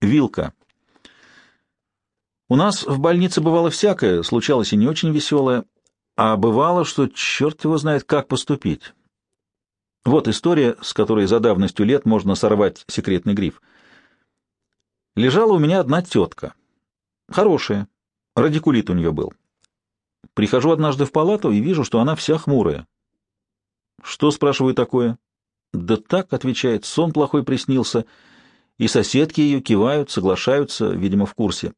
Вилка. У нас в больнице бывало всякое, случалось и не очень веселое, а бывало, что черт его знает, как поступить. Вот история, с которой за давностью лет можно сорвать секретный гриф. Лежала у меня одна тетка. Хорошая. Радикулит у нее был. Прихожу однажды в палату и вижу, что она вся хмурая. Что, спрашиваю, такое? Да так, отвечает, сон плохой приснился, и соседки ее кивают, соглашаются, видимо, в курсе.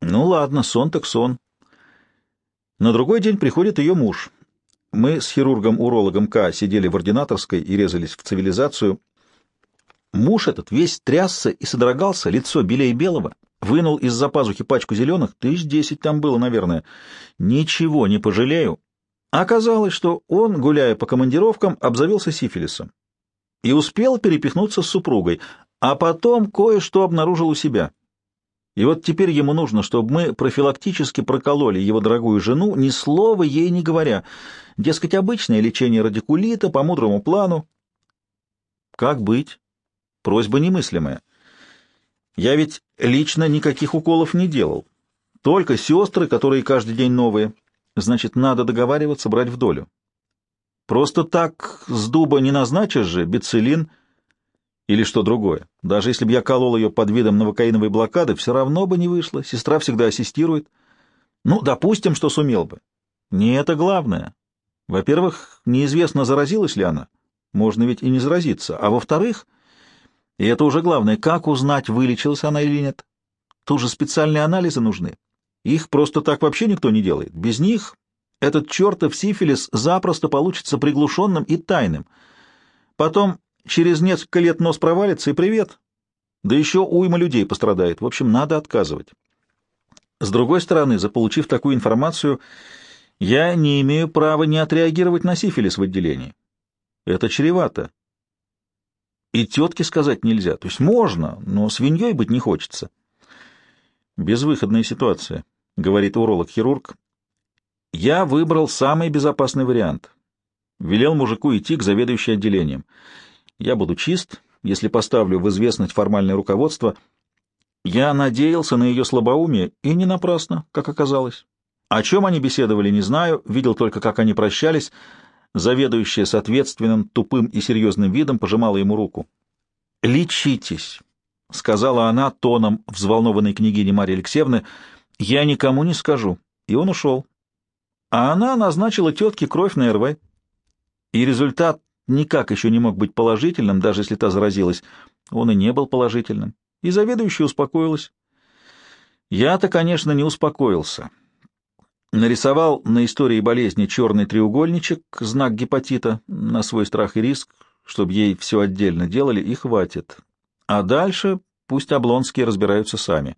Ну ладно, сон так сон. На другой день приходит ее муж. Мы с хирургом-урологом К сидели в ординаторской и резались в цивилизацию. Муж этот весь трясся и содрогался, лицо белее белого, вынул из-за пазухи пачку зеленых, тысяч десять там было, наверное. Ничего не пожалею. Оказалось, что он, гуляя по командировкам, обзавелся сифилисом и успел перепихнуться с супругой, а потом кое-что обнаружил у себя. И вот теперь ему нужно, чтобы мы профилактически прокололи его дорогую жену, ни слова ей не говоря. Дескать, обычное лечение радикулита по мудрому плану. Как быть? Просьба немыслимая. Я ведь лично никаких уколов не делал. Только сестры, которые каждый день новые. Значит, надо договариваться брать в долю. Просто так с дуба не назначишь же бицелин или что другое. Даже если бы я колол ее под видом новокаиновой блокады, все равно бы не вышло. Сестра всегда ассистирует. Ну, допустим, что сумел бы. Не это главное. Во-первых, неизвестно, заразилась ли она. Можно ведь и не заразиться. А во-вторых, и это уже главное, как узнать, вылечилась она или нет. Тут же специальные анализы нужны. Их просто так вообще никто не делает. Без них этот чертов сифилис запросто получится приглушенным и тайным. Потом Через несколько лет нос провалится, и привет. Да еще уйма людей пострадает. В общем, надо отказывать. С другой стороны, заполучив такую информацию, я не имею права не отреагировать на сифилис в отделении. Это чревато. И тетке сказать нельзя. То есть можно, но свиньей быть не хочется. Безвыходная ситуация, говорит уролог-хирург. Я выбрал самый безопасный вариант. Велел мужику идти к заведующей отделением. Я буду чист, если поставлю в известность формальное руководство. Я надеялся на ее слабоумие, и не напрасно, как оказалось. О чем они беседовали, не знаю, видел только, как они прощались. Заведующая с ответственным, тупым и серьезным видом пожимала ему руку. «Лечитесь», — сказала она тоном взволнованной княгини Марьи Алексеевны, — «я никому не скажу». И он ушел. А она назначила тетке кровь на РВ. И результат никак еще не мог быть положительным, даже если та заразилась. Он и не был положительным. И заведующая успокоилась. Я-то, конечно, не успокоился. Нарисовал на истории болезни черный треугольничек, знак гепатита, на свой страх и риск, чтобы ей все отдельно делали, и хватит. А дальше пусть облонские разбираются сами.